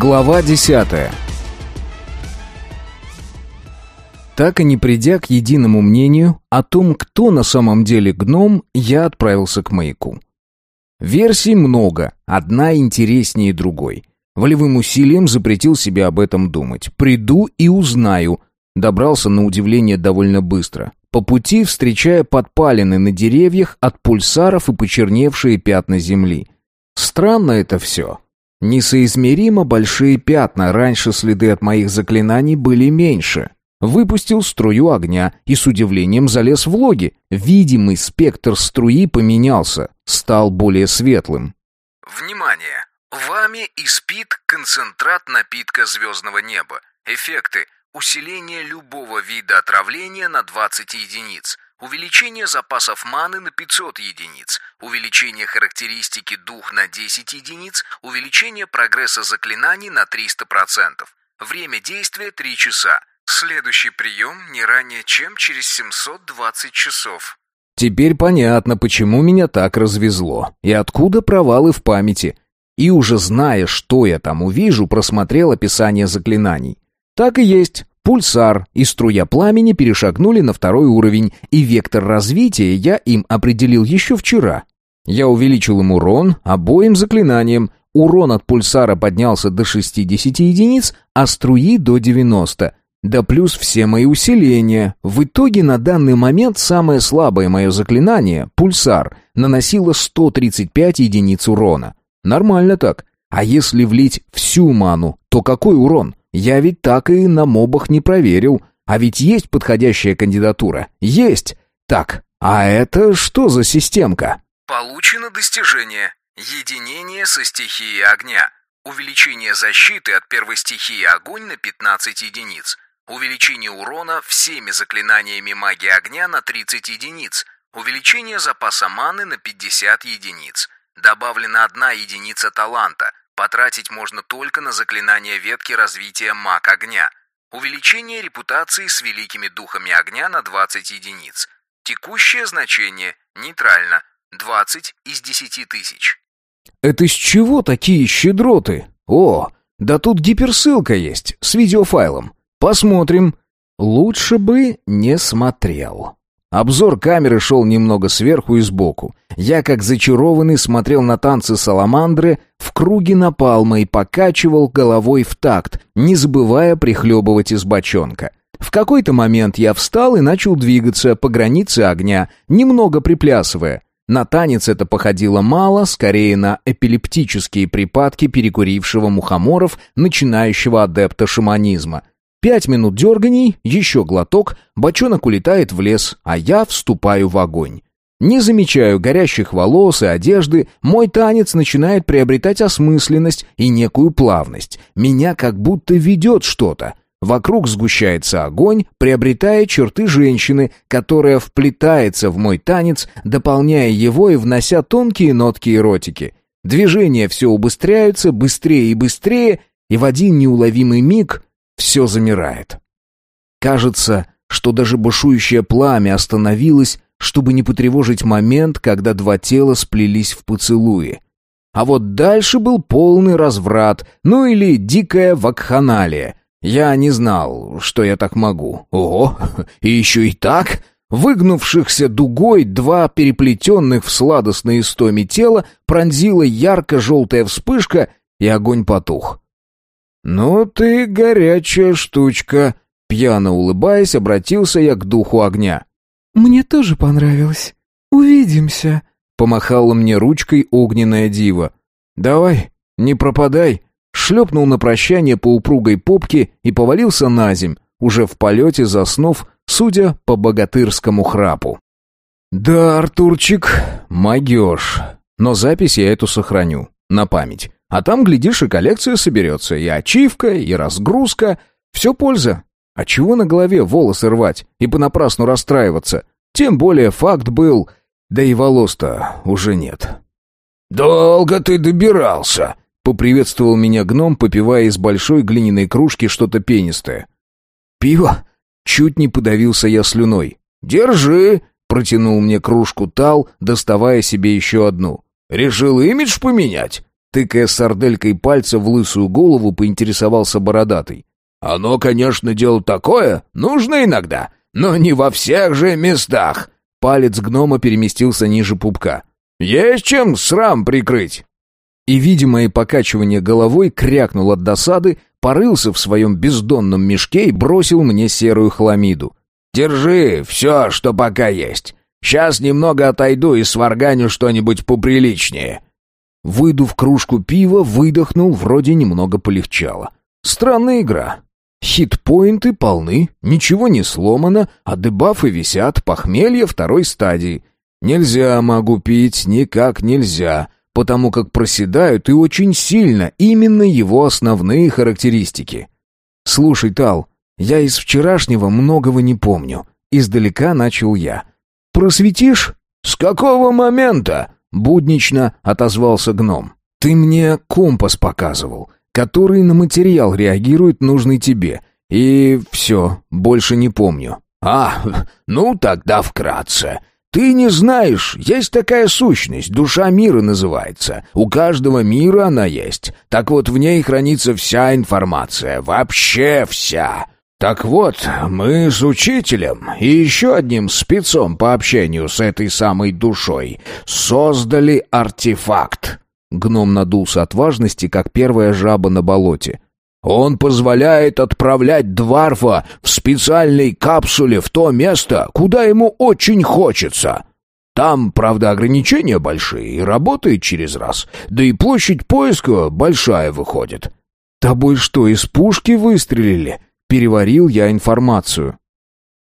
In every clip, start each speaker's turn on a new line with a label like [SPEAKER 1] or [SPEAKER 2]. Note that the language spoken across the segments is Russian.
[SPEAKER 1] Глава десятая Так и не придя к единому мнению о том, кто на самом деле гном, я отправился к маяку. Версий много, одна интереснее другой. Волевым усилием запретил себе об этом думать. Приду и узнаю. Добрался на удивление довольно быстро. По пути встречая подпалины на деревьях от пульсаров и почерневшие пятна земли. Странно это все. Несоизмеримо большие пятна, раньше следы от моих заклинаний были меньше. Выпустил струю огня и с удивлением залез в логи. Видимый спектр струи поменялся, стал более светлым.
[SPEAKER 2] Внимание! Вами испит концентрат напитка звездного неба. Эффекты. Усиление любого вида отравления на 20 единиц. Увеличение запасов маны на 500 единиц. Увеличение характеристики дух на 10 единиц. Увеличение прогресса заклинаний на 300%. Время действия 3 часа. Следующий прием не ранее, чем через 720 часов.
[SPEAKER 1] Теперь понятно, почему меня так развезло. И откуда провалы в памяти. И уже зная, что я там увижу, просмотрел описание заклинаний. Так и есть. Пульсар и струя пламени перешагнули на второй уровень, и вектор развития я им определил еще вчера. Я увеличил им урон обоим заклинаниям. Урон от пульсара поднялся до 60 единиц, а струи до 90. Да плюс все мои усиления. В итоге на данный момент самое слабое мое заклинание, пульсар, наносило 135 единиц урона. Нормально так. А если влить всю ману, то какой урон? Я ведь так и на мобах не проверил. А ведь есть подходящая кандидатура. Есть. Так, а это что за системка?
[SPEAKER 2] Получено достижение. Единение со стихией огня. Увеличение защиты от первой стихии огонь на 15 единиц. Увеличение урона всеми заклинаниями магии огня на 30 единиц. Увеличение запаса маны на 50 единиц. Добавлена одна единица таланта. Потратить можно только на заклинание ветки развития маг огня. Увеличение репутации с великими духами огня на 20 единиц. Текущее значение нейтрально. 20 из 10 тысяч.
[SPEAKER 1] Это с чего такие щедроты? О, да тут гиперссылка есть с видеофайлом. Посмотрим. Лучше бы не смотрел. Обзор камеры шел немного сверху и сбоку. Я, как зачарованный, смотрел на танцы саламандры в круге напалма и покачивал головой в такт, не забывая прихлебывать из бочонка. В какой-то момент я встал и начал двигаться по границе огня, немного приплясывая. На танец это походило мало, скорее на эпилептические припадки перекурившего мухоморов, начинающего адепта шаманизма. Пять минут дерганий, еще глоток, бочонок улетает в лес, а я вступаю в огонь. Не замечаю горящих волос и одежды, мой танец начинает приобретать осмысленность и некую плавность. Меня как будто ведет что-то. Вокруг сгущается огонь, приобретая черты женщины, которая вплетается в мой танец, дополняя его и внося тонкие нотки эротики. Движения все убыстряются, быстрее и быстрее, и в один неуловимый миг все замирает. Кажется, что даже бушующее пламя остановилось, чтобы не потревожить момент, когда два тела сплелись в поцелуе. А вот дальше был полный разврат, ну или дикая вакханалия. Я не знал, что я так могу. Ого, и еще и так? Выгнувшихся дугой два переплетенных в сладостной истоме тела пронзила ярко-желтая вспышка, и огонь потух. «Ну ты горячая штучка», — пьяно улыбаясь, обратился я к духу огня.
[SPEAKER 3] «Мне тоже понравилось. Увидимся», —
[SPEAKER 1] помахала мне ручкой огненная дива. «Давай, не пропадай», — шлепнул на прощание по упругой попке и повалился на земь, уже в полете заснув, судя по богатырскому храпу. «Да, Артурчик, могешь, но запись я эту сохраню, на память. А там, глядишь, и коллекция соберется, и ачивка, и разгрузка. Все польза. А чего на голове волосы рвать и понапрасну расстраиваться? Тем более факт был, да и волос-то уже нет.
[SPEAKER 2] «Долго ты добирался?»
[SPEAKER 1] — поприветствовал меня гном, попивая из большой глиняной кружки что-то пенистое. «Пиво?» — чуть не подавился я слюной.
[SPEAKER 2] «Держи!»
[SPEAKER 1] — протянул мне кружку Тал, доставая себе еще одну.
[SPEAKER 2] «Решил имидж поменять?
[SPEAKER 1] Тыкая сарделькой пальца в лысую голову, поинтересовался бородатый.
[SPEAKER 4] «Оно, конечно, дело такое, нужно иногда, но не во всех же местах».
[SPEAKER 1] Палец гнома переместился ниже пупка.
[SPEAKER 4] «Есть чем срам прикрыть!»
[SPEAKER 1] И, видимое покачивание головой, крякнул от досады, порылся в своем бездонном мешке и бросил мне серую хламиду.
[SPEAKER 4] «Держи все, что пока есть. Сейчас немного отойду и сварганю что-нибудь поприличнее».
[SPEAKER 1] Выйду в кружку пива, выдохнул, вроде немного полегчало. Странная игра. Хитпоинты полны, ничего не сломано, а дебафы висят, похмелье второй стадии. Нельзя могу пить, никак нельзя, потому как проседают и очень сильно именно его основные характеристики. Слушай, Тал, я из вчерашнего многого не помню. Издалека начал я. Просветишь?
[SPEAKER 4] С какого момента?
[SPEAKER 1] Буднично отозвался гном. Ты мне компас показывал, который на материал реагирует нужный тебе. И все, больше не помню.
[SPEAKER 4] А, ну тогда вкратце. Ты не знаешь, есть такая сущность, душа мира называется. У каждого мира она есть. Так вот, в ней хранится вся информация, вообще вся. Так вот, мы с учителем и еще одним спецом по общению с этой самой душой создали артефакт.
[SPEAKER 1] Гном надулся от важности, как первая жаба на болоте.
[SPEAKER 4] Он позволяет отправлять Дварфа в специальной капсуле в то место, куда ему очень хочется. Там, правда, ограничения большие и работает через раз, да и площадь поиска большая выходит.
[SPEAKER 1] Тобой что, из пушки выстрелили? Переварил я информацию.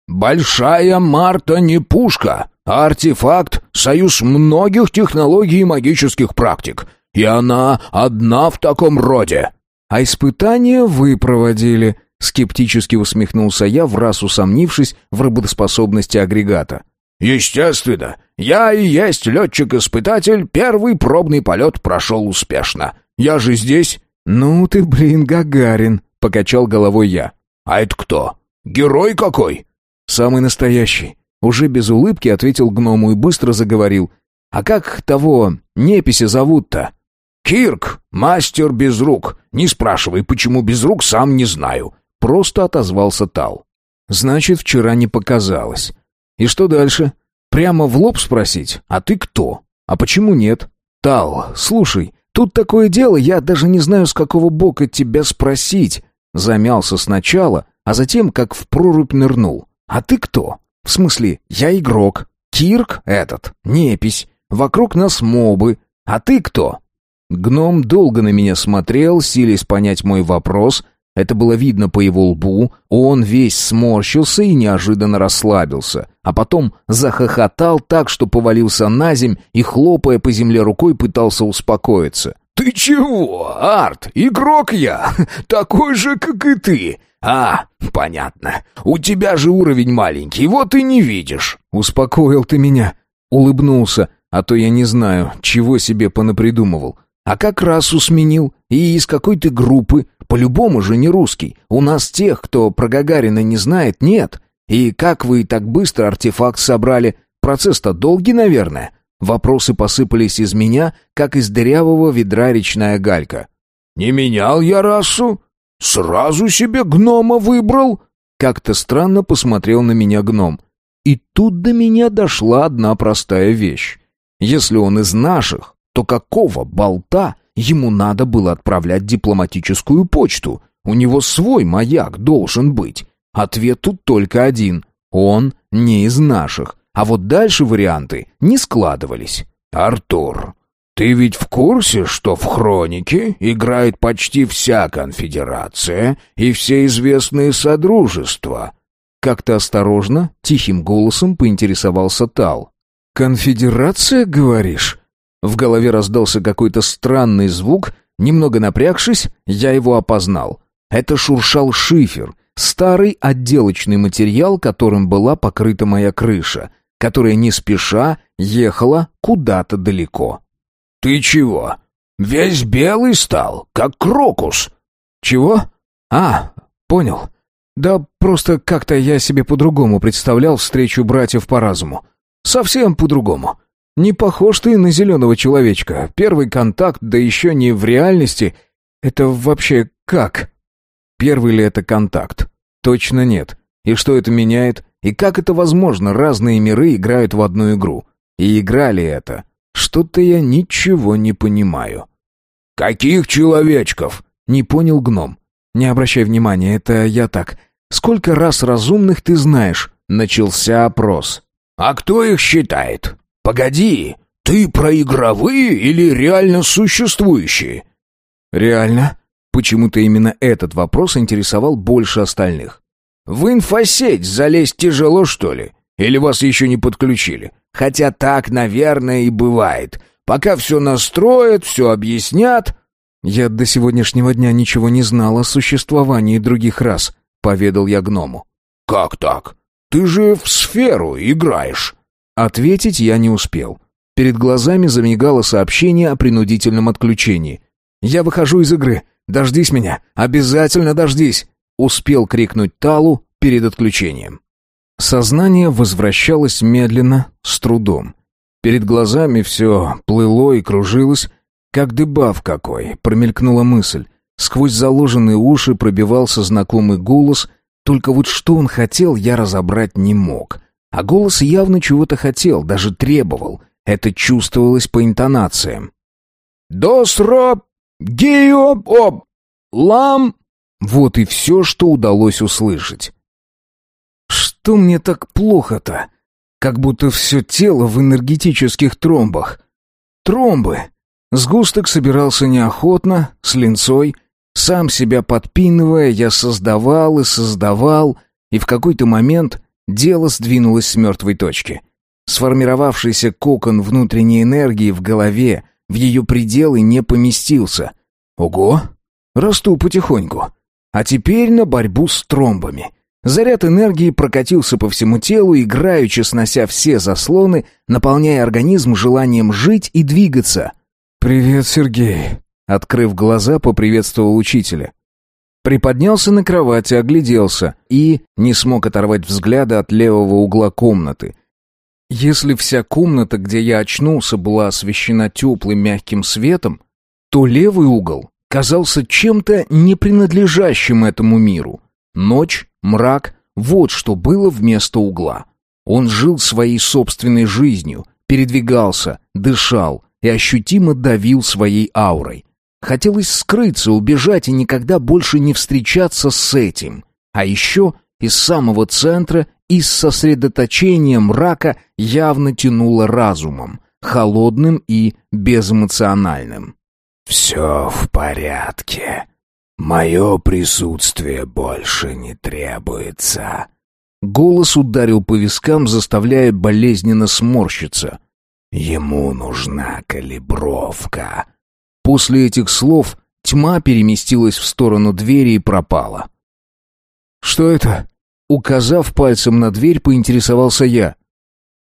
[SPEAKER 4] «Большая Марта не пушка, а артефакт — союз многих технологий и магических практик, и она одна в таком роде».
[SPEAKER 1] «А испытания вы проводили», — скептически усмехнулся я, в раз усомнившись в работоспособности агрегата.
[SPEAKER 4] «Естественно. Я и есть летчик-испытатель, первый пробный полет прошел успешно. Я же здесь...»
[SPEAKER 1] «Ну ты, блин, Гагарин», — покачал головой я.
[SPEAKER 4] «А это кто? Герой какой?»
[SPEAKER 1] «Самый настоящий». Уже без улыбки ответил гному и быстро заговорил. «А как того неписи зовут-то?»
[SPEAKER 4] «Кирк, мастер без рук. Не спрашивай, почему без рук, сам не знаю».
[SPEAKER 1] Просто отозвался Тал. «Значит, вчера не показалось. И что дальше? Прямо в лоб спросить? А ты кто? А почему нет? Тал, слушай, тут такое дело, я даже не знаю, с какого бока тебя спросить. Замялся сначала, а затем как в прорубь нырнул. «А ты кто?» «В смысле, я игрок. Кирк этот, непись. Вокруг нас мобы. А ты кто?» Гном долго на меня смотрел, силясь понять мой вопрос. Это было видно по его лбу. Он весь сморщился и неожиданно расслабился. А потом захохотал так, что повалился на земь и, хлопая по земле рукой, пытался успокоиться.
[SPEAKER 4] «Ты чего, Арт? Игрок я, такой же, как и ты. А, понятно. У тебя же уровень маленький, вот и не видишь».
[SPEAKER 1] «Успокоил ты меня», — улыбнулся, а то я не знаю, чего себе понапридумывал. «А как расу сменил? И из какой ты группы? По-любому же не русский. У нас тех, кто про Гагарина не знает, нет. И как вы так быстро артефакт собрали? Процесс-то долгий, наверное». Вопросы посыпались из меня, как из дырявого ведра речная галька.
[SPEAKER 4] «Не менял я расу? Сразу себе гнома выбрал?»
[SPEAKER 1] Как-то странно посмотрел на меня гном. И тут до меня дошла одна простая вещь. Если он из наших, то какого болта ему надо было отправлять дипломатическую почту? У него свой маяк должен быть. Ответ тут только один. Он не из наших. А вот дальше варианты не складывались.
[SPEAKER 4] «Артур, ты ведь в курсе, что в «Хронике» играет почти вся конфедерация и все известные содружества?»
[SPEAKER 1] Как-то осторожно, тихим голосом поинтересовался Тал. «Конфедерация, говоришь?» В голове раздался какой-то странный звук. Немного напрягшись, я его опознал. Это шуршал шифер, старый отделочный материал, которым была покрыта моя крыша которая не спеша ехала куда-то далеко.
[SPEAKER 4] «Ты чего? Весь белый стал, как крокус!»
[SPEAKER 1] «Чего? А, понял. Да просто как-то я себе по-другому представлял встречу братьев по разуму. Совсем по-другому. Не похож ты на зеленого человечка. Первый контакт, да еще не в реальности. Это вообще как? Первый ли это контакт? Точно нет. И что это меняет? И как это возможно? Разные миры играют в одну игру. И играли это. Что-то я ничего не понимаю.
[SPEAKER 4] «Каких человечков?»
[SPEAKER 1] — не понял гном. «Не обращай внимания, это я так. Сколько раз разумных ты знаешь?» — начался опрос.
[SPEAKER 4] «А кто их считает? Погоди, ты про игровые или реально существующие?»
[SPEAKER 1] «Реально?» Почему-то именно этот вопрос интересовал больше остальных.
[SPEAKER 4] «В инфосеть залезть тяжело, что ли? Или вас еще не подключили? Хотя так, наверное, и бывает. Пока все настроят, все объяснят...»
[SPEAKER 1] «Я до сегодняшнего дня ничего не знал о существовании других рас», — поведал я гному.
[SPEAKER 4] «Как так? Ты же в сферу играешь».
[SPEAKER 1] Ответить я не успел. Перед глазами замигало сообщение о принудительном отключении. «Я выхожу из игры. Дождись меня. Обязательно дождись!» Успел крикнуть Талу перед отключением. Сознание возвращалось медленно, с трудом. Перед глазами все плыло и кружилось, как дебаф какой, промелькнула мысль. Сквозь заложенные уши пробивался знакомый голос, только вот что он хотел, я разобрать не мог. А голос явно чего-то хотел, даже требовал. Это чувствовалось по интонациям.
[SPEAKER 4] «Досроп! Гиоп! Оп! Лам!»
[SPEAKER 1] Вот и все, что удалось услышать. «Что мне так плохо-то? Как будто все тело в энергетических тромбах. Тромбы!» Сгусток собирался неохотно, с линцой. Сам себя подпинывая, я создавал и создавал, и в какой-то момент дело сдвинулось с мертвой точки. Сформировавшийся кокон внутренней энергии в голове в ее пределы не поместился. Ого! Расту потихоньку. А теперь на борьбу с тромбами. Заряд энергии прокатился по всему телу, играючи снося все заслоны, наполняя организм желанием жить и двигаться. «Привет, Сергей», — открыв глаза, поприветствовал учителя. Приподнялся на кровати, огляделся и не смог оторвать взгляда от левого угла комнаты. Если вся комната, где я очнулся, была освещена теплым мягким светом, то левый угол казался чем-то не принадлежащим этому миру. Ночь, мрак — вот что было вместо угла. Он жил своей собственной жизнью, передвигался, дышал и ощутимо давил своей аурой. Хотелось скрыться, убежать и никогда больше не встречаться с этим. А еще из самого центра, из сосредоточения мрака явно тянуло разумом, холодным и безэмоциональным.
[SPEAKER 4] «Все в порядке. Мое присутствие больше не требуется».
[SPEAKER 1] Голос ударил по вискам, заставляя болезненно сморщиться.
[SPEAKER 4] «Ему нужна калибровка».
[SPEAKER 1] После этих слов тьма переместилась в сторону двери и пропала. «Что это?» Указав пальцем на дверь, поинтересовался я.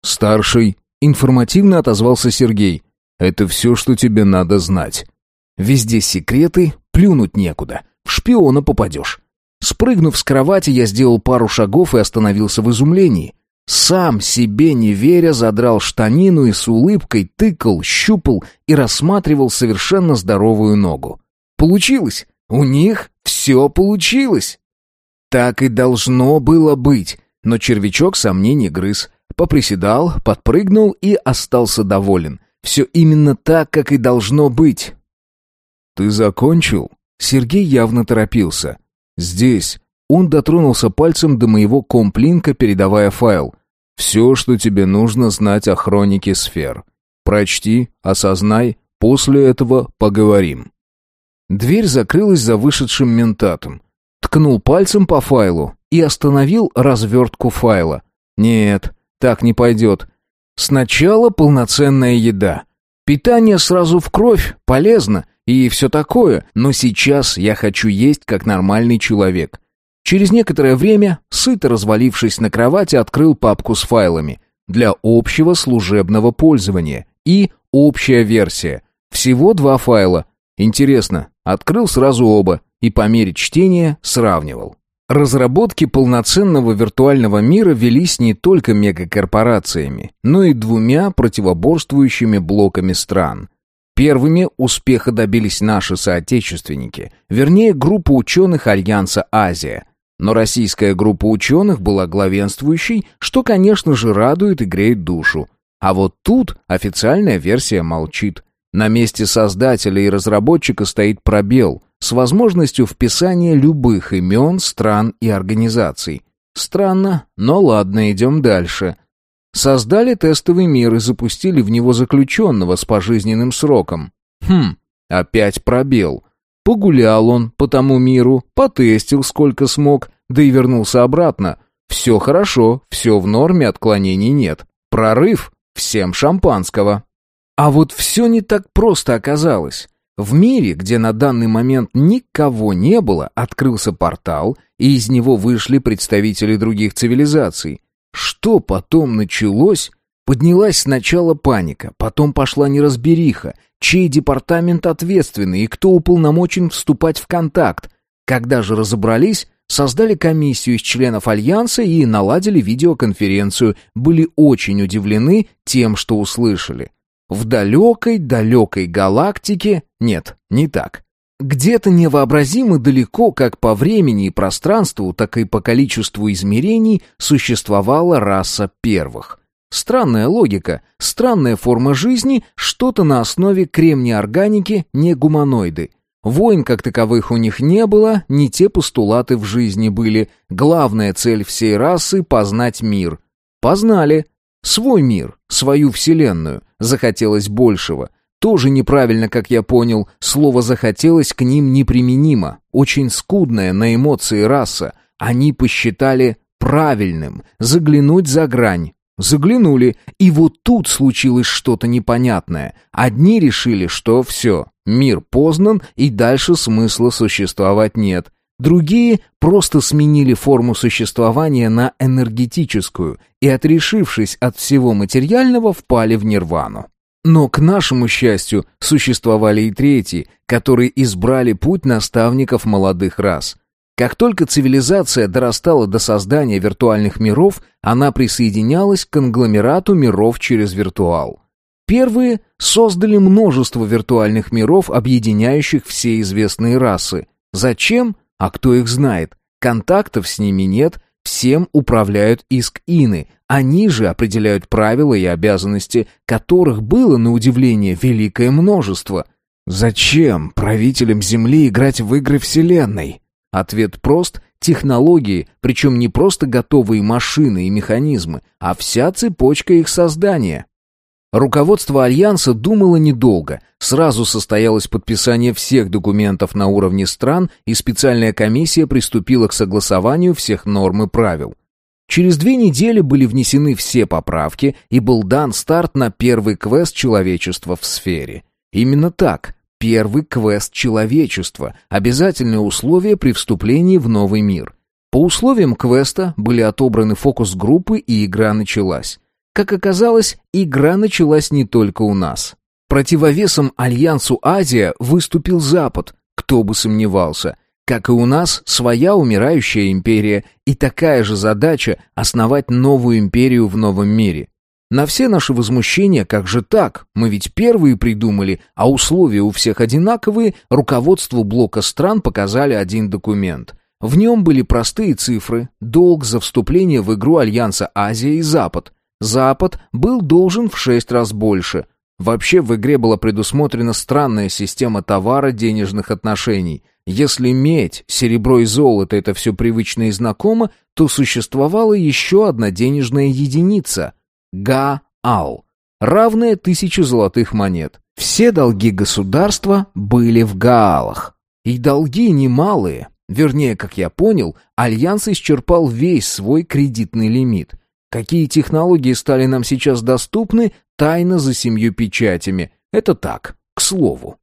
[SPEAKER 1] «Старший», — информативно отозвался Сергей. «Это все, что тебе надо знать. Везде секреты, плюнуть некуда. В шпиона попадешь». Спрыгнув с кровати, я сделал пару шагов и остановился в изумлении. Сам себе не веря, задрал штанину и с улыбкой тыкал, щупал и рассматривал совершенно здоровую ногу. Получилось! У них все получилось! Так и должно было быть, но червячок сомнений грыз. Поприседал, подпрыгнул и остался доволен. Все именно так, как и должно быть. «Ты закончил?» Сергей явно торопился. «Здесь, он дотронулся пальцем до моего комплинка, передавая файл. «Все, что тебе нужно знать о хронике сфер. Прочти, осознай, после этого поговорим». Дверь закрылась за вышедшим ментатом. Ткнул пальцем по файлу и остановил развертку файла. «Нет, так не пойдет. Сначала полноценная еда. Питание сразу в кровь, полезно и все такое, но сейчас я хочу есть как нормальный человек. Через некоторое время, сыто развалившись на кровати, открыл папку с файлами для общего служебного пользования и общая версия. Всего два файла. Интересно, открыл сразу оба и по мере чтения сравнивал. Разработки полноценного виртуального мира велись не только мегакорпорациями, но и двумя противоборствующими блоками стран. Первыми успеха добились наши соотечественники, вернее, группа ученых Альянса Азия. Но российская группа ученых была главенствующей, что, конечно же, радует и греет душу. А вот тут официальная версия молчит. На месте создателя и разработчика стоит пробел с возможностью вписания любых имен, стран и организаций. Странно, но ладно, идем дальше. Создали тестовый мир и запустили в него заключенного с пожизненным сроком. Хм, опять пробел. Погулял он по тому миру, потестил сколько смог, да и вернулся обратно. Все хорошо, все в норме, отклонений нет. Прорыв, всем шампанского. А вот все не так просто оказалось. В мире, где на данный момент никого не было, открылся портал, и из него вышли представители других цивилизаций. Что потом началось? Поднялась сначала паника, потом пошла неразбериха, чей департамент ответственный и кто уполномочен вступать в контакт. Когда же разобрались, создали комиссию из членов Альянса и наладили видеоконференцию, были очень удивлены тем, что услышали. В далекой-далекой галактике... Нет, не так. Где-то невообразимо далеко как по времени и пространству, так и по количеству измерений существовала раса первых. Странная логика, странная форма жизни, что-то на основе кремния-органики, не гуманоиды. Войн как таковых у них не было, не те постулаты в жизни были. Главная цель всей расы — познать мир. Познали. Свой мир, свою вселенную. Захотелось большего. Тоже неправильно, как я понял, слово «захотелось» к ним неприменимо. Очень скудная на эмоции раса. Они посчитали правильным заглянуть за грань. Заглянули, и вот тут случилось что-то непонятное. Одни решили, что все, мир познан, и дальше смысла существовать нет. Другие просто сменили форму существования на энергетическую и, отрешившись от всего материального, впали в нирвану. Но, к нашему счастью, существовали и третьи, которые избрали путь наставников молодых рас. Как только цивилизация дорастала до создания виртуальных миров, она присоединялась к конгломерату миров через виртуал. Первые создали множество виртуальных миров, объединяющих все известные расы. Зачем? А кто их знает? Контактов с ними нет, всем управляют иск-ины, они же определяют правила и обязанности, которых было, на удивление, великое множество. Зачем правителям Земли играть в игры Вселенной? Ответ прост — технологии, причем не просто готовые машины и механизмы, а вся цепочка их создания. Руководство Альянса думало недолго. Сразу состоялось подписание всех документов на уровне стран, и специальная комиссия приступила к согласованию всех норм и правил. Через две недели были внесены все поправки, и был дан старт на первый квест человечества в сфере. Именно так, первый квест человечества, обязательное условие при вступлении в новый мир. По условиям квеста были отобраны фокус-группы, и игра началась. Как оказалось, игра началась не только у нас. Противовесом Альянсу Азия выступил Запад, кто бы сомневался. Как и у нас, своя умирающая империя и такая же задача основать новую империю в новом мире. На все наши возмущения, как же так? Мы ведь первые придумали, а условия у всех одинаковые, руководству блока стран показали один документ. В нем были простые цифры, долг за вступление в игру Альянса Азия и Запад – Запад был должен в шесть раз больше. Вообще в игре была предусмотрена странная система товара-денежных отношений. Если медь, серебро и золото — это все привычно и знакомо, то существовала еще одна денежная единица — гаал, равная тысяче золотых монет. Все долги государства были в гаалах. И долги немалые. Вернее, как я понял, Альянс исчерпал весь свой кредитный лимит — Какие технологии стали нам сейчас доступны, тайна за семью печатями. Это так, к слову.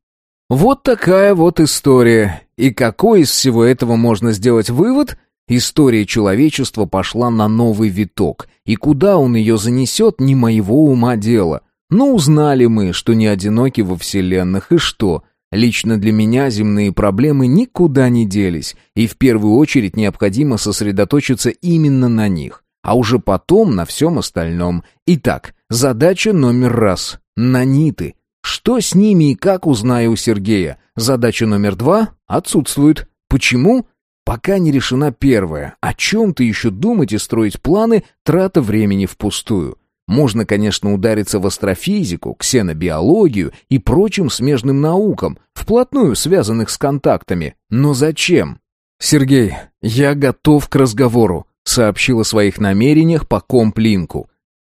[SPEAKER 1] Вот такая вот история. И какой из всего этого можно сделать вывод? История человечества пошла на новый виток, и куда он ее занесет, не моего ума дело. Но узнали мы, что не одиноки во вселенных, и что? Лично для меня земные проблемы никуда не делись, и в первую очередь необходимо сосредоточиться именно на них, а уже потом на всем остальном. Итак, задача номер раз — наниты. Что с ними и как, узнаю у Сергея. Задача номер два отсутствует. Почему? Пока не решена первая. О чем-то еще думать и строить планы — трата времени впустую. Можно, конечно, удариться в астрофизику, ксенобиологию и прочим смежным наукам, вплотную связанных с контактами. Но зачем? «Сергей, я готов к разговору», — сообщил о своих намерениях по комплинку.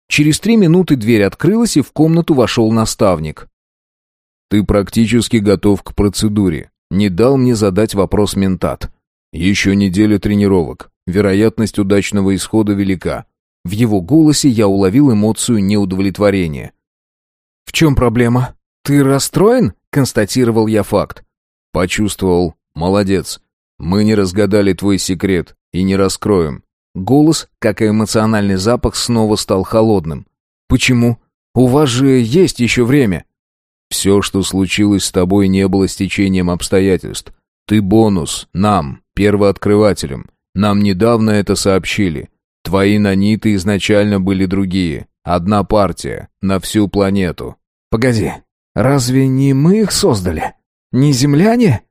[SPEAKER 1] Через три минуты дверь открылась, и в комнату вошел наставник.
[SPEAKER 4] «Ты практически готов к процедуре. Не дал мне задать вопрос ментат. Еще неделя тренировок. Вероятность удачного исхода велика.
[SPEAKER 1] В его голосе я уловил эмоцию неудовлетворения. «В чем проблема? Ты расстроен?» — констатировал я факт.
[SPEAKER 4] «Почувствовал. Молодец. Мы не разгадали твой секрет и не раскроем».
[SPEAKER 1] Голос, как и эмоциональный запах, снова стал холодным. «Почему? У вас же есть еще время».
[SPEAKER 4] «Все, что случилось с тобой, не было стечением обстоятельств. Ты бонус, нам, первооткрывателям. Нам недавно это сообщили. Твои наниты изначально были другие. Одна партия, на всю планету.
[SPEAKER 1] Погоди, разве не мы их создали? Не земляне?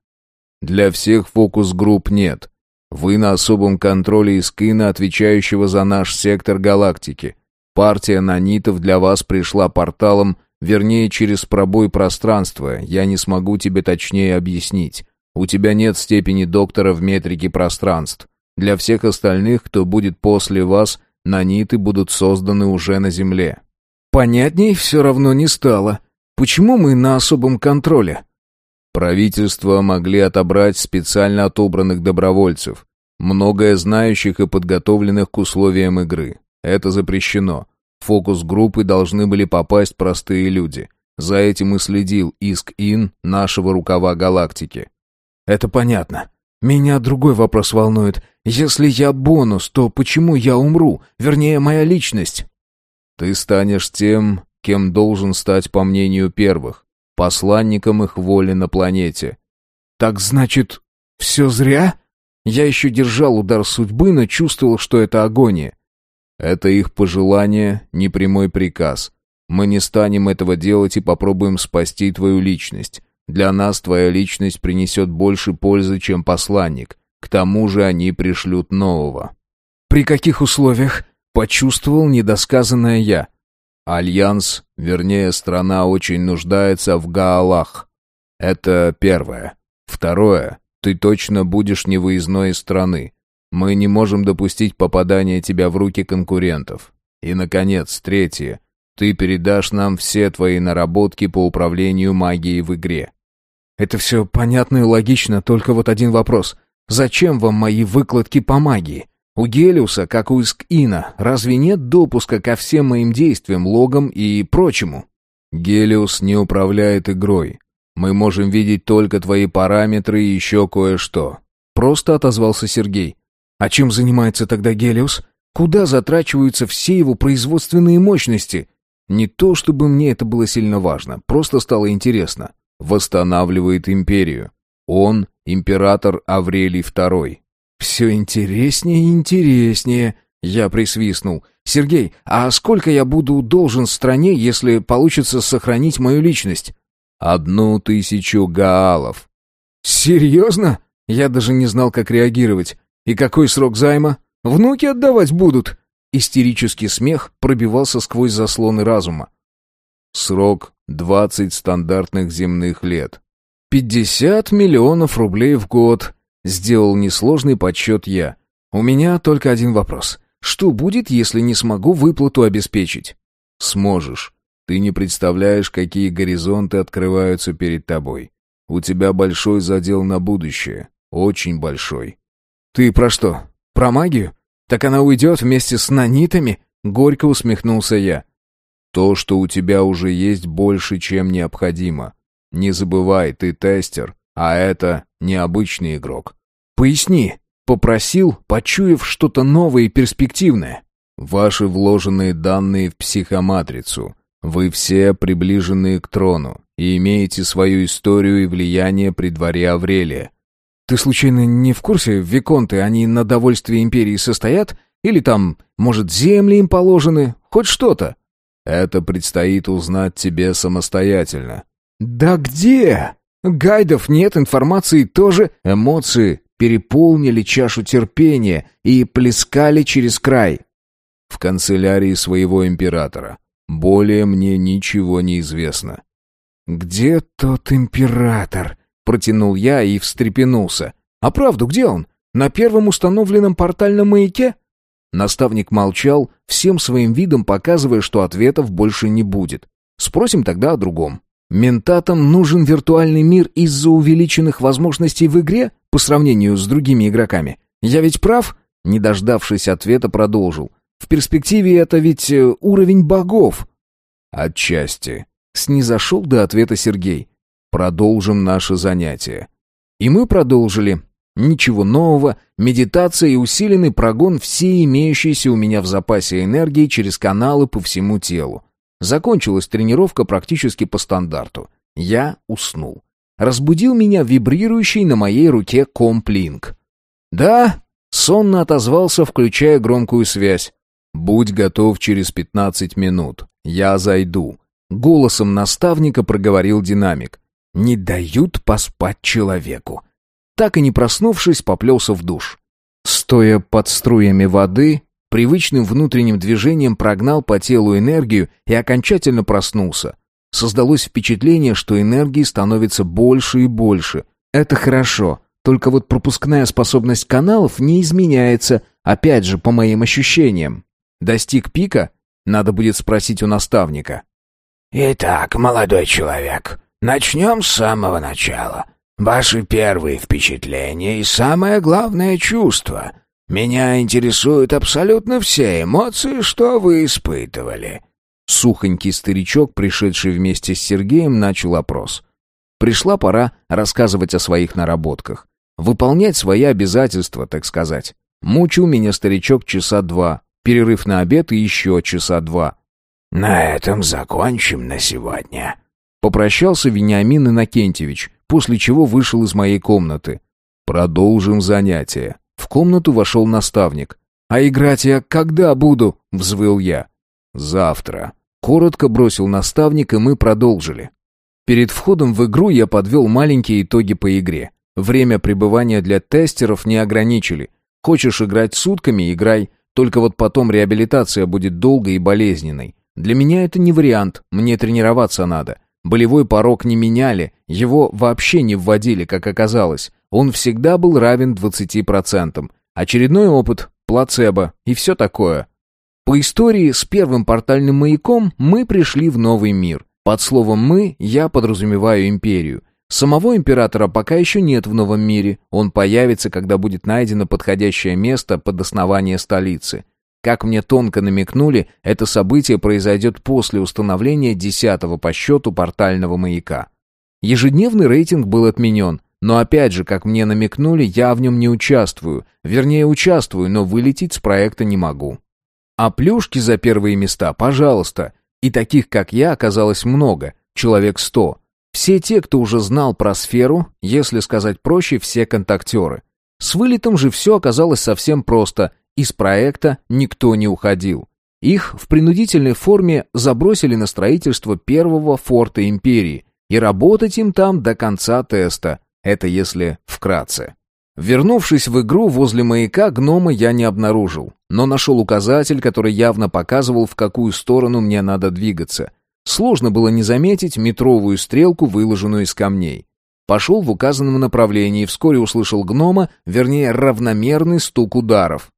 [SPEAKER 4] Для всех фокус-групп нет. Вы на особом контроле из Кина, отвечающего за наш сектор галактики. Партия нанитов для вас пришла порталом, вернее, через пробой пространства. Я не смогу тебе точнее объяснить. У тебя нет степени доктора в метрике пространств. Для всех остальных, кто будет после вас, наниты будут созданы уже на Земле.
[SPEAKER 1] Понятней все равно не стало. Почему мы на особом контроле?
[SPEAKER 4] Правительство могли отобрать специально отобранных добровольцев, многое знающих и подготовленных к условиям игры. Это запрещено. В фокус-группы должны были попасть простые люди. За этим и следил Иск-Ин нашего рукава галактики.
[SPEAKER 1] Это понятно. Меня другой вопрос волнует. Если я бонус, то почему я умру? Вернее, моя личность.
[SPEAKER 4] Ты станешь тем, кем должен стать по мнению первых, посланником их воли на планете.
[SPEAKER 1] Так значит, все зря? Я еще держал удар судьбы, но чувствовал, что это агония.
[SPEAKER 4] Это их пожелание, не прямой приказ. Мы не станем этого делать и попробуем спасти твою личность. Для нас твоя личность принесет больше пользы, чем посланник. К тому же они пришлют нового».
[SPEAKER 1] «При каких условиях?» — почувствовал недосказанное я.
[SPEAKER 4] «Альянс, вернее, страна очень нуждается в Гаалах. Это первое. Второе. Ты точно будешь невыездной из страны. Мы не можем допустить попадания тебя в руки конкурентов. И, наконец, третье. Ты передашь нам все твои наработки по управлению магией в игре.
[SPEAKER 1] Это все понятно и логично, только вот один вопрос. Зачем вам мои выкладки по магии? У Гелиуса, как у Искина, разве нет допуска ко всем моим действиям, логам и прочему?
[SPEAKER 4] Гелиус не управляет игрой. Мы можем видеть только твои параметры и еще кое-что.
[SPEAKER 1] Просто отозвался Сергей. А чем занимается тогда Гелиус? Куда затрачиваются все его производственные мощности? Не то, чтобы мне это было сильно важно, просто стало интересно
[SPEAKER 4] восстанавливает империю. Он — император Аврелий II.
[SPEAKER 1] «Все интереснее и интереснее», — я присвистнул. «Сергей, а сколько я буду должен стране, если получится сохранить мою личность?»
[SPEAKER 4] «Одну тысячу гаалов».
[SPEAKER 1] «Серьезно?» Я даже не знал, как реагировать. «И какой срок займа? Внуки отдавать будут?» Истерический смех пробивался сквозь заслоны разума.
[SPEAKER 4] Срок — двадцать стандартных земных лет.
[SPEAKER 1] «Пятьдесят миллионов рублей в год», — сделал несложный подсчет я. «У меня только один вопрос. Что будет, если не смогу выплату обеспечить?»
[SPEAKER 4] «Сможешь. Ты не представляешь, какие горизонты открываются перед тобой. У тебя большой задел на будущее. Очень большой».
[SPEAKER 1] «Ты про что? Про магию? Так она уйдет вместе с нанитами?» Горько усмехнулся я.
[SPEAKER 4] То, что у тебя уже есть больше, чем необходимо. Не забывай, ты тестер, а это необычный игрок.
[SPEAKER 1] Поясни, попросил, почуяв что-то новое и перспективное.
[SPEAKER 4] Ваши вложенные данные в психоматрицу. Вы все приближенные к трону. и имеете свою историю и влияние при дворе Аврелия.
[SPEAKER 1] Ты случайно не в курсе, Виконты, они на довольствие империи состоят? Или там, может, земли им положены? Хоть что-то?»
[SPEAKER 4] «Это предстоит узнать тебе самостоятельно».
[SPEAKER 1] «Да где? Гайдов нет, информации тоже...» Эмоции переполнили чашу терпения и плескали через край.
[SPEAKER 4] «В канцелярии своего императора. Более мне ничего не известно».
[SPEAKER 1] «Где тот император?» — протянул я и встрепенулся. «А правду, где он? На первом установленном портальном маяке?» Наставник молчал, всем своим видом показывая, что ответов больше не будет. Спросим тогда о другом. Ментатам нужен виртуальный мир из-за увеличенных возможностей в игре по сравнению с другими игроками. Я ведь прав? Не дождавшись ответа, продолжил. В перспективе это ведь э, уровень богов.
[SPEAKER 4] Отчасти.
[SPEAKER 1] Снизошел до ответа Сергей.
[SPEAKER 4] Продолжим наше занятие.
[SPEAKER 1] И мы продолжили. Ничего нового, медитация и усиленный прогон всей имеющейся у меня в запасе энергии через каналы по всему телу. Закончилась тренировка практически по стандарту. Я уснул. Разбудил меня вибрирующий на моей руке комплинг. «Да», — сонно отозвался, включая громкую связь.
[SPEAKER 4] «Будь готов через пятнадцать минут. Я зайду», —
[SPEAKER 1] голосом наставника проговорил динамик. «Не дают поспать человеку». Так и не проснувшись, поплелся в душ. Стоя под струями воды, привычным внутренним движением прогнал по телу энергию и окончательно проснулся. Создалось впечатление, что энергии становится больше и больше. Это хорошо, только вот пропускная способность каналов не изменяется, опять же, по моим ощущениям. Достиг пика? Надо будет спросить у наставника.
[SPEAKER 5] «Итак, молодой человек, начнем с самого начала. Ваши первые впечатления и самое главное чувство. Меня интересуют абсолютно все эмоции, что вы испытывали».
[SPEAKER 1] Сухонький старичок, пришедший вместе с Сергеем, начал опрос. Пришла пора рассказывать о своих наработках. Выполнять свои обязательства, так сказать. Мучил меня старичок часа два, перерыв на обед и еще часа два.
[SPEAKER 5] «На этом закончим на сегодня», —
[SPEAKER 1] попрощался Вениамин Иннокентьевич, после чего вышел из моей комнаты.
[SPEAKER 4] «Продолжим занятие».
[SPEAKER 1] Комнату вошел наставник. «А играть я когда буду?» — взвыл я.
[SPEAKER 4] «Завтра».
[SPEAKER 1] Коротко бросил наставник, и мы продолжили. Перед входом в игру я подвел маленькие итоги по игре. Время пребывания для тестеров не ограничили. Хочешь играть сутками — играй. Только вот потом реабилитация будет долгой и болезненной. Для меня это не вариант, мне тренироваться надо. Болевой порог не меняли, его вообще не вводили, как оказалось. Он всегда был равен 20%. Очередной опыт, плацебо и все такое. По истории с первым портальным маяком мы пришли в новый мир. Под словом «мы» я подразумеваю империю. Самого императора пока еще нет в новом мире. Он появится, когда будет найдено подходящее место под основание столицы. Как мне тонко намекнули, это событие произойдет после установления десятого по счету портального маяка. Ежедневный рейтинг был отменен, но опять же, как мне намекнули, я в нем не участвую. Вернее, участвую, но вылететь с проекта не могу. А плюшки за первые места, пожалуйста. И таких, как я, оказалось много, человек сто. Все те, кто уже знал про сферу, если сказать проще, все контактеры. С вылетом же все оказалось совсем просто, из проекта никто не уходил. Их в принудительной форме забросили на строительство первого форта империи, и работать им там до конца теста, это если вкратце. Вернувшись в игру возле маяка, гнома я не обнаружил, но нашел указатель, который явно показывал, в какую сторону мне надо двигаться. Сложно было не заметить метровую стрелку, выложенную из камней. Пошел в указанном направлении и вскоре услышал гнома, вернее, равномерный стук ударов.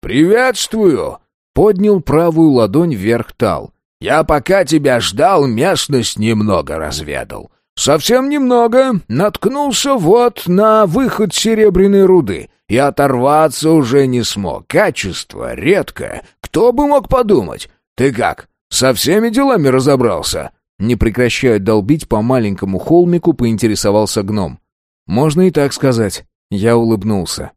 [SPEAKER 5] «Приветствую!» — поднял правую ладонь вверх Тал. «Я пока тебя ждал, местность немного разведал. Совсем немного. Наткнулся вот на выход серебряной руды. И оторваться уже не смог. Качество редкое. Кто бы мог подумать? Ты как, со всеми делами разобрался?»
[SPEAKER 1] Не прекращая долбить по маленькому холмику, поинтересовался гном. «Можно и так сказать». Я улыбнулся.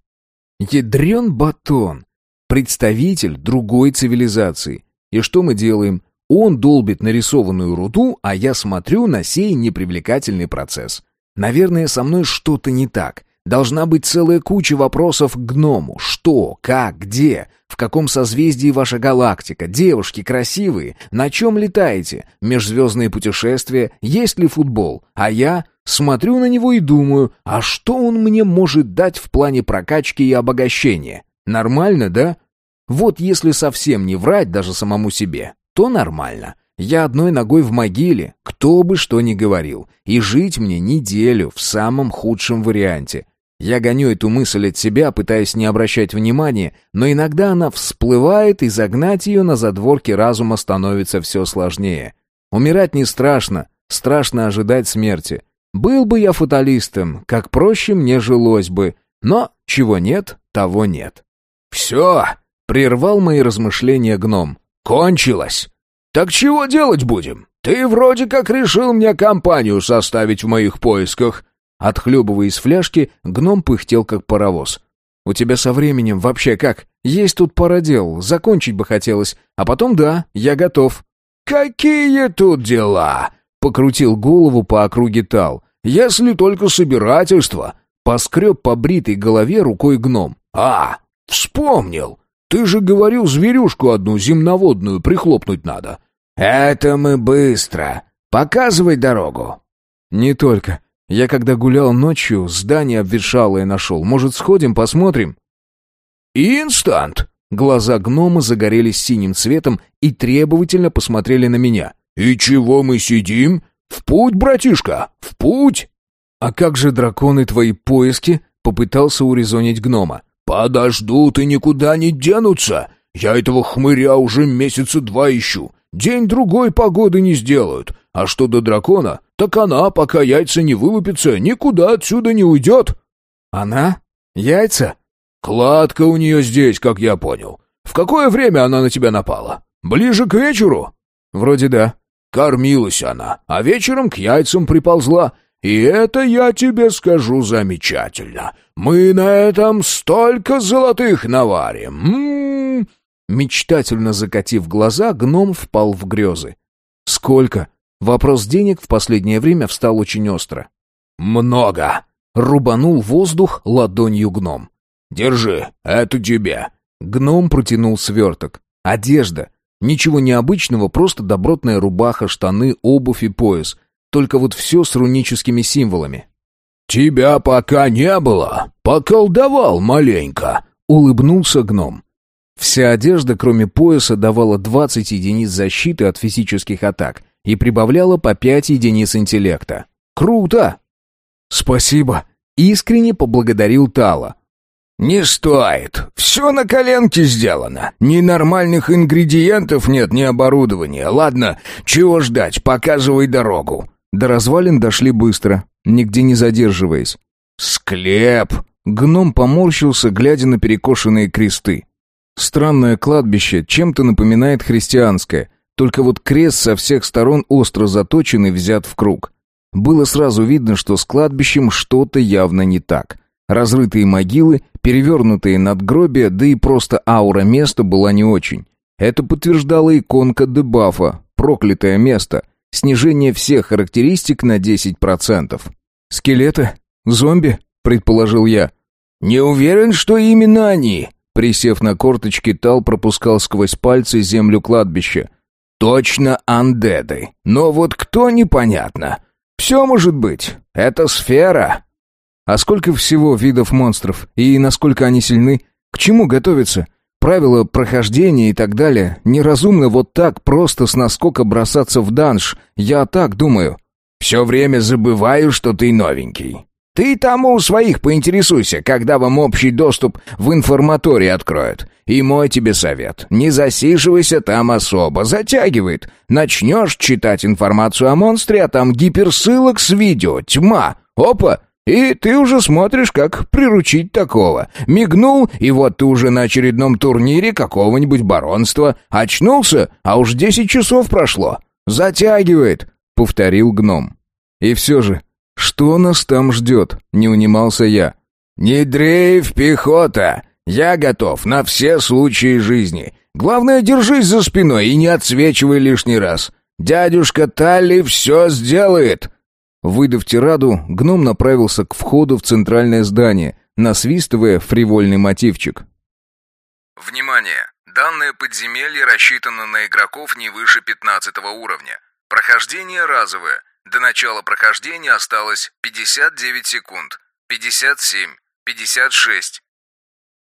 [SPEAKER 1] «Ядрен батон! Представитель другой цивилизации. И что мы делаем? Он долбит нарисованную руду, а я смотрю на сей непривлекательный процесс. Наверное, со мной что-то не так. Должна быть целая куча вопросов к гному. Что, как, где, в каком созвездии ваша галактика, девушки красивые, на чем летаете, межзвездные путешествия, есть ли футбол. А я смотрю на него и думаю, а что он мне может дать в плане прокачки и обогащения? Нормально, да? Вот если совсем не врать даже самому себе, то нормально. Я одной ногой в могиле, кто бы что ни говорил, и жить мне неделю в самом худшем варианте. Я гоню эту мысль от себя, пытаясь не обращать внимания, но иногда она всплывает, и загнать ее на задворки разума становится все сложнее. Умирать не страшно, страшно ожидать смерти. Был бы я фаталистом, как проще мне жилось бы, но чего нет, того нет.
[SPEAKER 5] «Все!»
[SPEAKER 1] — прервал мои размышления гном.
[SPEAKER 5] «Кончилось! Так чего делать будем? Ты вроде как решил мне компанию составить в моих поисках».
[SPEAKER 1] Отхлебывая из фляжки, гном пыхтел, как паровоз. «У тебя со временем вообще как? Есть тут пара дел, закончить бы хотелось. А потом да, я готов».
[SPEAKER 5] «Какие тут дела?» — покрутил голову по округе Тал. «Если только собирательство».
[SPEAKER 1] Поскреб по бритой голове рукой гном.
[SPEAKER 5] «А, вспомнил. Ты же говорил, зверюшку одну земноводную прихлопнуть надо». «Это мы быстро. Показывай дорогу».
[SPEAKER 1] «Не только. Я когда гулял ночью, здание обветшалое нашел. Может, сходим, посмотрим?»
[SPEAKER 5] «Инстант!»
[SPEAKER 1] Глаза гнома загорелись синим цветом и требовательно посмотрели на меня.
[SPEAKER 5] «И чего мы сидим? В путь, братишка, в путь!»
[SPEAKER 1] «А как же драконы твои поиски?» — попытался урезонить гнома.
[SPEAKER 5] «Подождут и никуда не денутся. Я этого хмыря уже месяца два ищу. День-другой погоды не сделают. А что до дракона, так она, пока яйца не вылупятся, никуда отсюда не уйдет».
[SPEAKER 1] «Она? Яйца?»
[SPEAKER 5] «Кладка у нее здесь, как я понял. В какое время она на тебя напала? Ближе к вечеру?»
[SPEAKER 1] «Вроде да».
[SPEAKER 5] «Кормилась она, а вечером к яйцам приползла. И это, я тебе скажу, замечательно. Мы на этом столько золотых наварим. М -м -м.
[SPEAKER 1] Мечтательно закатив глаза, гном впал в грезы. «Сколько?» Вопрос денег в последнее время встал очень остро.
[SPEAKER 5] «Много!» — рубанул воздух ладонью гном. «Держи, это тебе!»
[SPEAKER 1] Гном протянул сверток. «Одежда. Ничего необычного, просто добротная рубаха, штаны, обувь и пояс. Только вот все с руническими символами».
[SPEAKER 5] «Тебя пока не было. Поколдовал маленько», — улыбнулся гном.
[SPEAKER 1] Вся одежда, кроме пояса, давала 20 единиц защиты от физических атак и прибавляла по 5 единиц интеллекта. Круто! Спасибо. Искренне поблагодарил Тала.
[SPEAKER 5] «Не стоит. Все на коленке сделано. Ни нормальных ингредиентов нет, ни оборудования. Ладно, чего ждать, показывай дорогу».
[SPEAKER 1] До развалин дошли быстро, нигде не задерживаясь.
[SPEAKER 5] «Склеп!»
[SPEAKER 1] Гном поморщился, глядя на перекошенные кресты. Странное кладбище чем-то напоминает христианское, только вот крест со всех сторон остро заточен и взят в круг. Было сразу видно, что с кладбищем что-то явно не так. Разрытые могилы, перевернутые надгробия, да и просто аура места была не очень. Это подтверждала иконка дебафа «Проклятое место», снижение всех характеристик на 10%. «Скелеты? Зомби?» — предположил я.
[SPEAKER 5] «Не уверен, что именно они»,
[SPEAKER 1] Присев на корточки, Тал пропускал сквозь пальцы землю кладбища.
[SPEAKER 5] «Точно андеды. Но вот кто, непонятно. Все может быть. Это сфера».
[SPEAKER 1] «А сколько всего видов монстров? И насколько они сильны? К чему готовиться? Правила прохождения и так далее. Неразумно вот так просто с наскока бросаться в данж. Я так думаю».
[SPEAKER 5] «Все время забываю, что ты новенький. Ты тому у своих поинтересуйся, когда вам общий доступ в информаторий откроют. И мой тебе совет, не засиживайся там особо, затягивает. Начнешь читать информацию о монстре, а там гиперссылок с видео, тьма. Опа, и ты уже смотришь, как приручить такого. Мигнул, и вот ты уже на очередном турнире какого-нибудь баронства. Очнулся, а уж десять часов прошло. Затягивает, — повторил гном.
[SPEAKER 1] И все же, «Что нас там ждет?» — не унимался я.
[SPEAKER 5] «Не дрейф, пехота! Я готов на все случаи жизни. Главное, держись за спиной и не отсвечивай лишний раз. Дядюшка Талли все сделает!»
[SPEAKER 1] Выдав тираду, гном направился к входу в центральное здание, насвистывая фривольный мотивчик.
[SPEAKER 2] Внимание! Данное подземелье рассчитано на игроков не выше 15 уровня. Прохождение разовое. До начала прохождения осталось 59 секунд. 57. 56.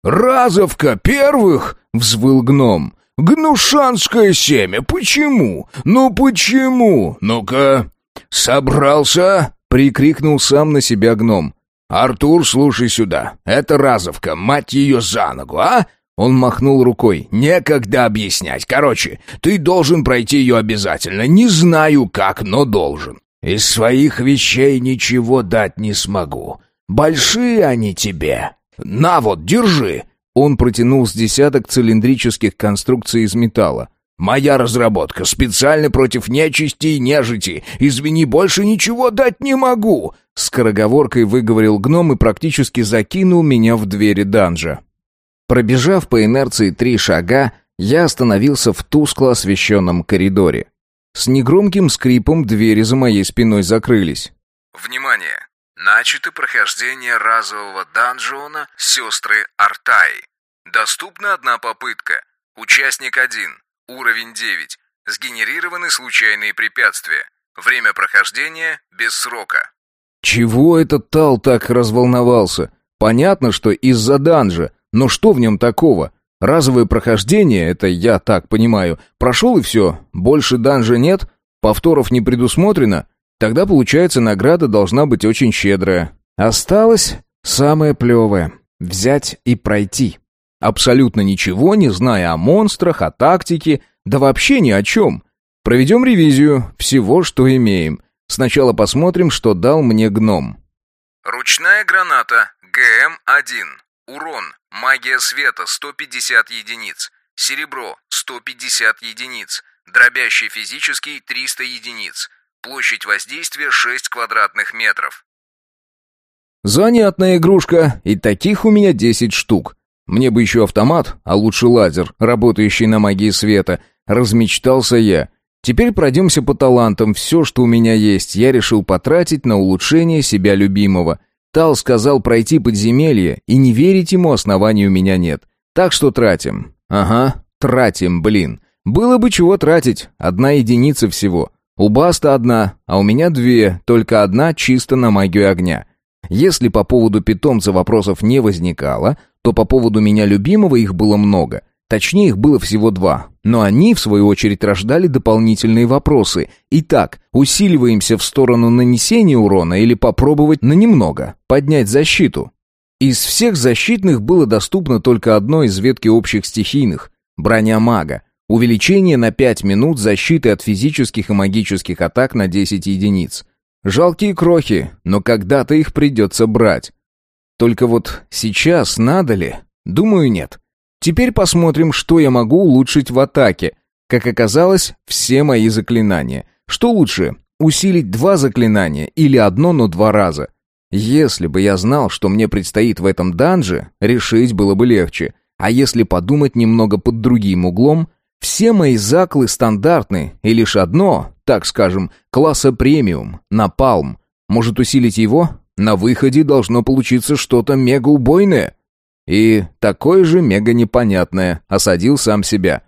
[SPEAKER 5] «Разовка первых!» — взвыл гном. «Гнушанское семя! Почему? Ну почему? Ну-ка!» «Собрался?» — прикрикнул сам на себя гном. «Артур, слушай сюда. Это разовка, мать ее за ногу, а? Он махнул рукой. «Некогда объяснять. Короче, ты должен пройти ее обязательно. Не знаю как, но должен. Из своих вещей ничего дать не смогу. Большие они тебе. На вот, держи!» Он протянул с десяток цилиндрических конструкций из металла. «Моя разработка, специально против нечисти и нежити. Извини, больше ничего дать не могу!» Скороговоркой выговорил гном и практически закинул меня в двери данжа.
[SPEAKER 1] Пробежав по инерции три шага, я остановился в тускло освещенном коридоре. С негромким скрипом двери за моей спиной закрылись.
[SPEAKER 2] Внимание! Начато прохождение разового данжона «Сестры Артай». Доступна одна попытка. Участник 1. Уровень 9. Сгенерированы случайные препятствия. Время прохождения без срока.
[SPEAKER 1] Чего этот Тал так разволновался? Понятно, что из-за данжа, но что в нем такого? Разовое прохождение, это я так понимаю, прошел и все, больше данжа нет, повторов не предусмотрено, тогда получается награда должна быть очень щедрая. Осталось самое плевое — взять и пройти. Абсолютно ничего не зная о монстрах, о тактике, да вообще ни о чем. Проведем ревизию всего, что имеем. Сначала посмотрим, что дал мне гном.
[SPEAKER 2] Ручная граната ГМ-1. Урон Магия света 150 единиц. Серебро 150 единиц. Дробящий физический 300 единиц. Площадь воздействия 6 квадратных метров.
[SPEAKER 1] Занятная игрушка, и таких у меня 10 штук. Мне бы еще автомат, а лучше лазер, работающий на магии света. Размечтался я. Теперь пройдемся по талантам. Все, что у меня есть, я решил потратить на улучшение себя любимого – Тал сказал пройти подземелье, и не верить ему оснований у меня нет. Так что тратим. Ага, тратим, блин. Было бы чего тратить, одна единица всего. У Баста одна, а у меня две, только одна чисто на магию огня. Если по поводу питомца вопросов не возникало, то по поводу меня любимого их было много. Точнее, их было всего два. Но они, в свою очередь, рождали дополнительные вопросы. Итак, усиливаемся в сторону нанесения урона или попробовать на немного, поднять защиту? Из всех защитных было доступно только одно из ветки общих стихийных – броня мага. Увеличение на 5 минут защиты от физических и магических атак на 10 единиц. Жалкие крохи, но когда-то их придется брать. Только вот сейчас надо ли? Думаю, нет. Теперь посмотрим, что я могу улучшить в атаке. Как оказалось, все мои заклинания. Что лучше, усилить два заклинания или одно, но два раза? Если бы я знал, что мне предстоит в этом данже, решить было бы легче. А если подумать немного под другим углом, все мои заклы стандартны, и лишь одно, так скажем, класса премиум, напалм. Может усилить его? На выходе должно получиться что-то мегаубойное. И такое же мега непонятное, осадил сам себя.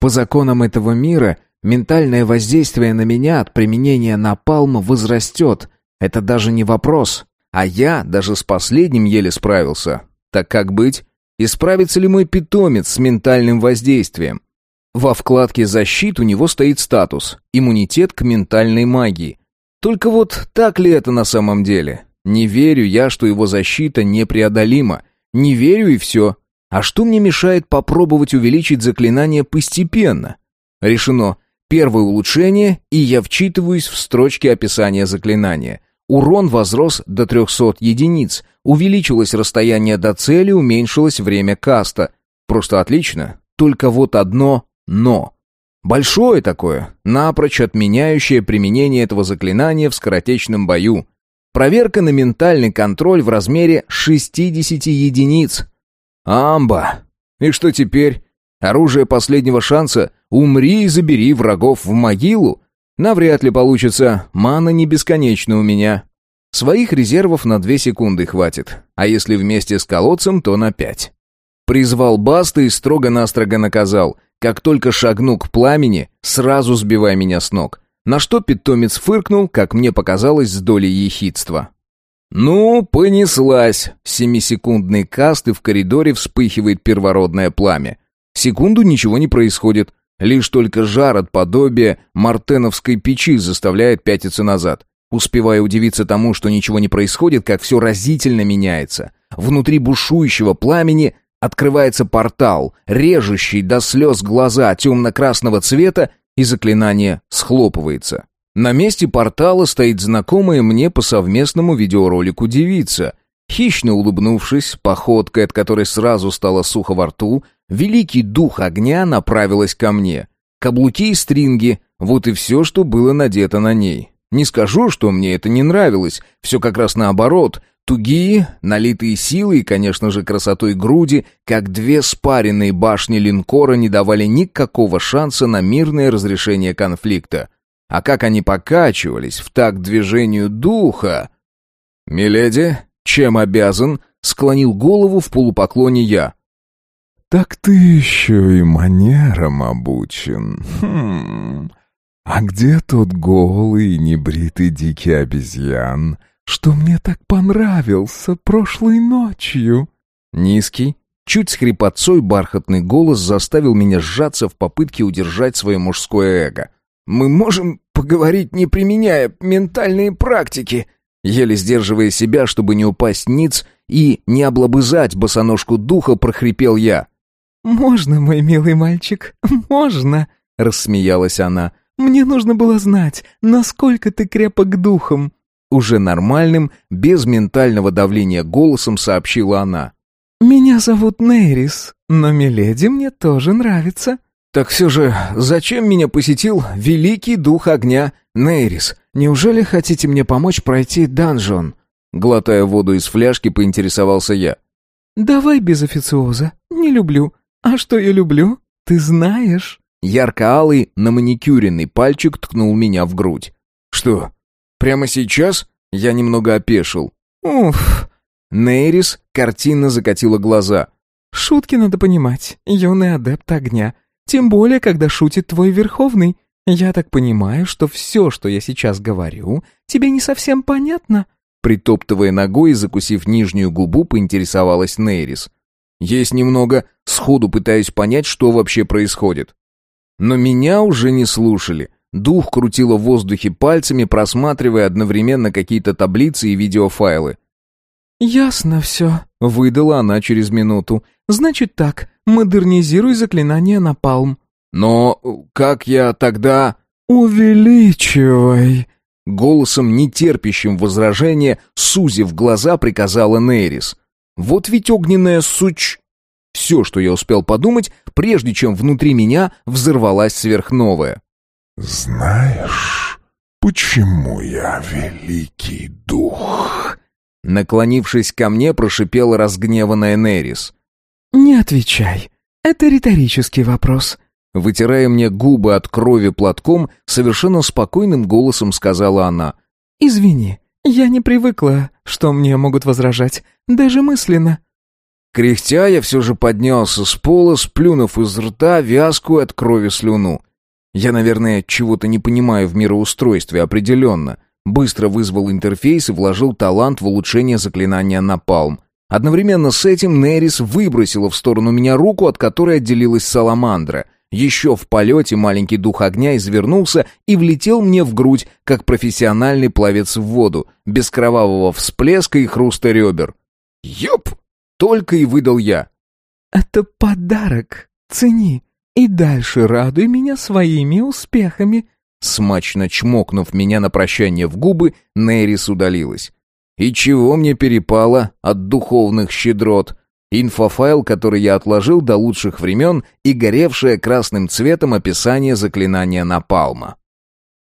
[SPEAKER 1] По законам этого мира, ментальное воздействие на меня от применения напалма возрастет. Это даже не вопрос. А я даже с последним еле справился. Так как быть? Исправится ли мой питомец с ментальным воздействием? Во вкладке «Защит» у него стоит статус «Иммунитет к ментальной магии». Только вот так ли это на самом деле? Не верю я, что его защита непреодолима. Не верю и все. А что мне мешает попробовать увеличить заклинание постепенно? Решено. Первое улучшение, и я вчитываюсь в строчки описания заклинания. Урон возрос до 300 единиц, увеличилось расстояние до цели, уменьшилось время каста. Просто отлично. Только вот одно «но». Большое такое, напрочь отменяющее применение этого заклинания в скоротечном бою. Проверка на ментальный контроль в размере 60 единиц. Амба. И что теперь? Оружие последнего шанса «Умри и забери врагов в могилу» навряд ли получится, мана не бесконечна у меня. Своих резервов на две секунды хватит, а если вместе с колодцем, то на пять. Призвал Баста и строго-настрого наказал, как только шагну к пламени, сразу сбивай меня с ног. На что питомец фыркнул, как мне показалось, с долей ехидства. Ну, понеслась. Семисекундный каст, и в коридоре вспыхивает первородное пламя. Секунду ничего не происходит. Лишь только жар от подобия мартеновской печи заставляет пятиться назад. Успевая удивиться тому, что ничего не происходит, как все разительно меняется. Внутри бушующего пламени открывается портал, режущий до слез глаза темно-красного цвета, и заклинание схлопывается. На месте портала стоит знакомая мне по совместному видеоролику девица. Хищно улыбнувшись, походкой, от которой сразу стало сухо во рту, Великий дух огня направилась ко мне. Каблуки и стринги — вот и все, что было надето на ней. Не скажу, что мне это не нравилось, все как раз наоборот. Тугие, налитые силой и, конечно же, красотой груди, как две спаренные башни линкора не давали никакого шанса на мирное разрешение конфликта. А как они покачивались в такт движению духа... «Миледи, чем обязан?» — склонил голову в полупоклоне я.
[SPEAKER 6] «Так ты еще и манерам обучен. Хм. А где тот голый небритый дикий обезьян, что мне так понравился прошлой ночью?»
[SPEAKER 1] Низкий, чуть с хрипотцой бархатный голос заставил меня сжаться в попытке удержать свое мужское эго. «Мы можем поговорить, не применяя ментальные практики?» Еле сдерживая себя, чтобы не упасть ниц и не облобызать босоножку духа, прохрипел я.
[SPEAKER 3] «Можно, мой милый мальчик, можно!» — рассмеялась она. «Мне нужно было знать, насколько ты крепок духом!»
[SPEAKER 1] Уже нормальным, без ментального давления голосом сообщила она.
[SPEAKER 3] «Меня зовут Нейрис, но Миледи мне тоже нравится».
[SPEAKER 1] «Так все же, зачем меня посетил великий дух огня Нейрис? Неужели хотите мне помочь пройти данжон?» Глотая воду из фляжки, поинтересовался я.
[SPEAKER 3] «Давай без официоза, не люблю. «А что я люблю? Ты знаешь?»
[SPEAKER 1] Ярко-алый на маникюренный пальчик ткнул меня в грудь. «Что, прямо сейчас?» Я немного опешил.
[SPEAKER 3] «Уф!»
[SPEAKER 1] Нейрис картинно закатила глаза.
[SPEAKER 3] «Шутки надо понимать, юный адепт огня. Тем более, когда шутит твой Верховный. Я так понимаю, что все, что я сейчас говорю, тебе не совсем понятно?»
[SPEAKER 1] Притоптывая ногой и закусив нижнюю губу, поинтересовалась Нейрис. Есть немного, сходу пытаюсь понять, что вообще происходит. Но меня уже не слушали. Дух крутило в воздухе пальцами, просматривая одновременно какие-то таблицы и видеофайлы.
[SPEAKER 3] «Ясно все», — выдала она через минуту. «Значит так, модернизируй заклинание на палм».
[SPEAKER 1] «Но как я тогда...»
[SPEAKER 3] «Увеличивай»,
[SPEAKER 1] Голосом, нетерпящим возражения, сузив глаза, приказала Нейрис. Вот ведь огненная суч... Все, что я успел подумать, прежде чем внутри меня взорвалась сверхновая.
[SPEAKER 6] «Знаешь, почему я великий дух?»
[SPEAKER 1] Наклонившись ко мне, прошипела разгневанная Нерис.
[SPEAKER 3] «Не отвечай. Это риторический вопрос».
[SPEAKER 1] Вытирая мне губы от крови платком, совершенно спокойным голосом сказала она.
[SPEAKER 3] «Извини, я не привыкла, что мне могут возражать, даже мысленно.
[SPEAKER 1] Кряхтя я все же поднялся с пола, сплюнув из рта вязкую от крови слюну. Я, наверное, чего-то не понимаю в мироустройстве определенно. Быстро вызвал интерфейс и вложил талант в улучшение заклинания на палм. Одновременно с этим Нерис выбросила в сторону меня руку, от которой отделилась саламандра — еще в полете маленький дух огня извернулся и влетел мне в грудь, как профессиональный пловец в воду, без кровавого всплеска и хруста ребер. «Ёп!» — только и выдал я.
[SPEAKER 3] «Это подарок. Цени. И дальше радуй меня своими успехами».
[SPEAKER 1] Смачно чмокнув меня на прощание в губы, Нерис удалилась. «И чего мне перепало от духовных щедрот?» Инфофайл, который я отложил до лучших времен, и горевшее красным цветом описание заклинания Напалма.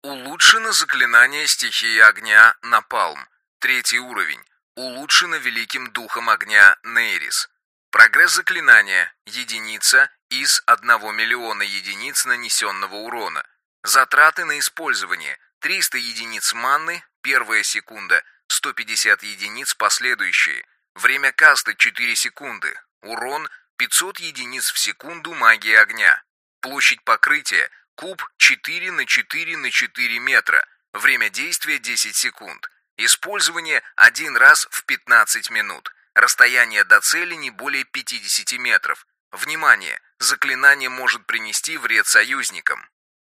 [SPEAKER 2] Улучшено заклинание стихии огня Напалм. Третий уровень. Улучшено великим духом огня Нейрис. Прогресс заклинания – единица из 1 миллиона единиц нанесенного урона. Затраты на использование 300 единиц манны, первая секунда, 150 единиц последующие. Время каста 4 секунды. Урон 500 единиц в секунду магии огня. Площадь покрытия куб 4 на 4 на 4 метра. Время действия 10 секунд. Использование один раз в 15 минут. Расстояние до цели не более 50 метров. Внимание! Заклинание может принести вред союзникам.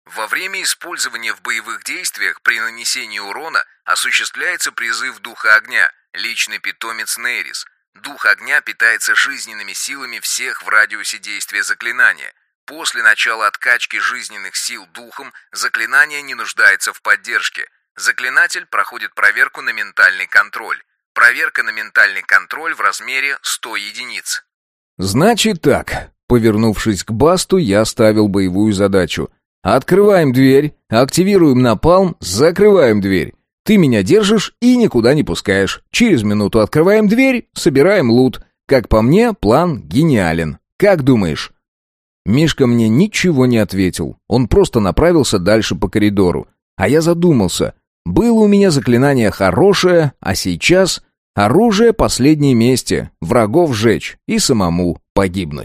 [SPEAKER 2] Во время использования в боевых действиях при нанесении урона осуществляется призыв Духа Огня, личный питомец Нейрис. Дух Огня питается жизненными силами всех в радиусе действия заклинания. После начала откачки жизненных сил духом заклинание не нуждается в поддержке. Заклинатель проходит проверку на ментальный контроль. Проверка на ментальный контроль в размере 100 единиц.
[SPEAKER 1] «Значит так». Повернувшись к Басту, я ставил боевую задачу. «Открываем дверь, активируем напалм, закрываем дверь. Ты меня держишь и никуда не пускаешь. Через минуту открываем дверь, собираем лут. Как по мне, план гениален. Как думаешь?» Мишка мне ничего не ответил. Он просто направился дальше по коридору. А я задумался. Было у меня заклинание хорошее, а сейчас оружие последней мести, врагов сжечь и самому погибнуть.